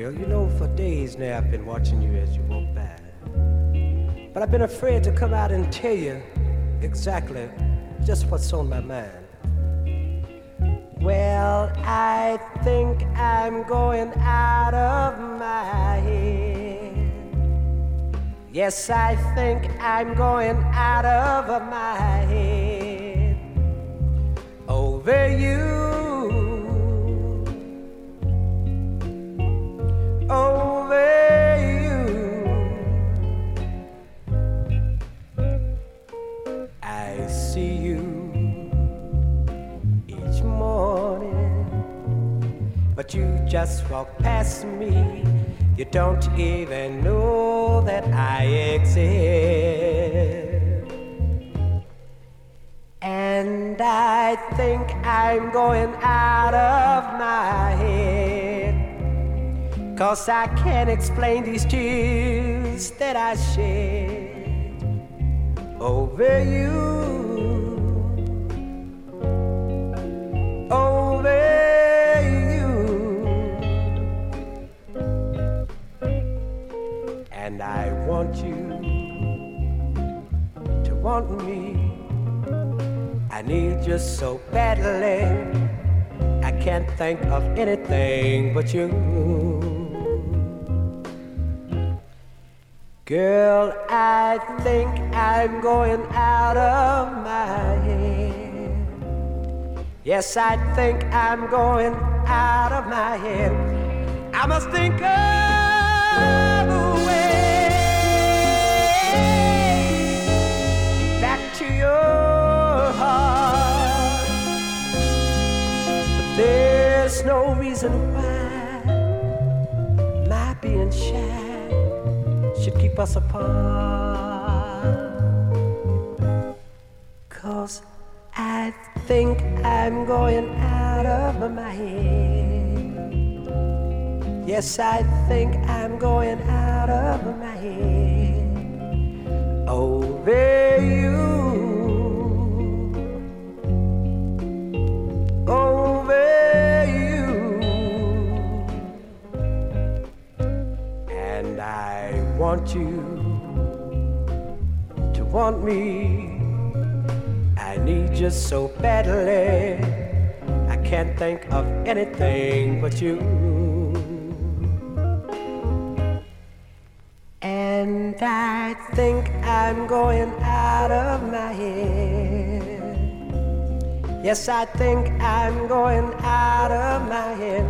Girl, you know for days now I've been watching you as you walk by. But I've been afraid to come out and tell you exactly just what's on my mind. Well, I think I'm going out of my head. Yes, I think I'm going out of my head you just walk past me. You don't even know that I exist. And I think I'm going out of my head. Cause I can't explain these tears that I shed over you. Want me. I need you so badly. I can't think of anything but you. Girl, I think I'm going out of my head. Yes, I think I'm going out of my head. I must think of there's no reason why my being shy should keep us apart. Cause I think I'm going out of my head. Yes, I think I'm going out of my head. Want you to want me. I need you so badly. I can't think of anything but you. And I think I'm going out of my head. Yes, I think I'm going out of my head.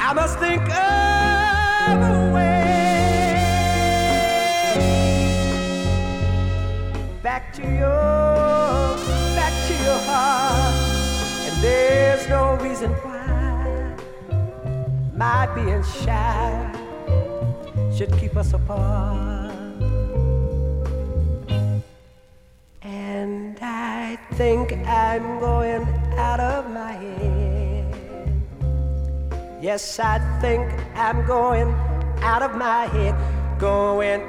I must think of a way back to your, back to your heart. And there's no reason why my being shy should keep us apart. And I think I'm going out of my head. Yes, I think I'm going out of my head. Going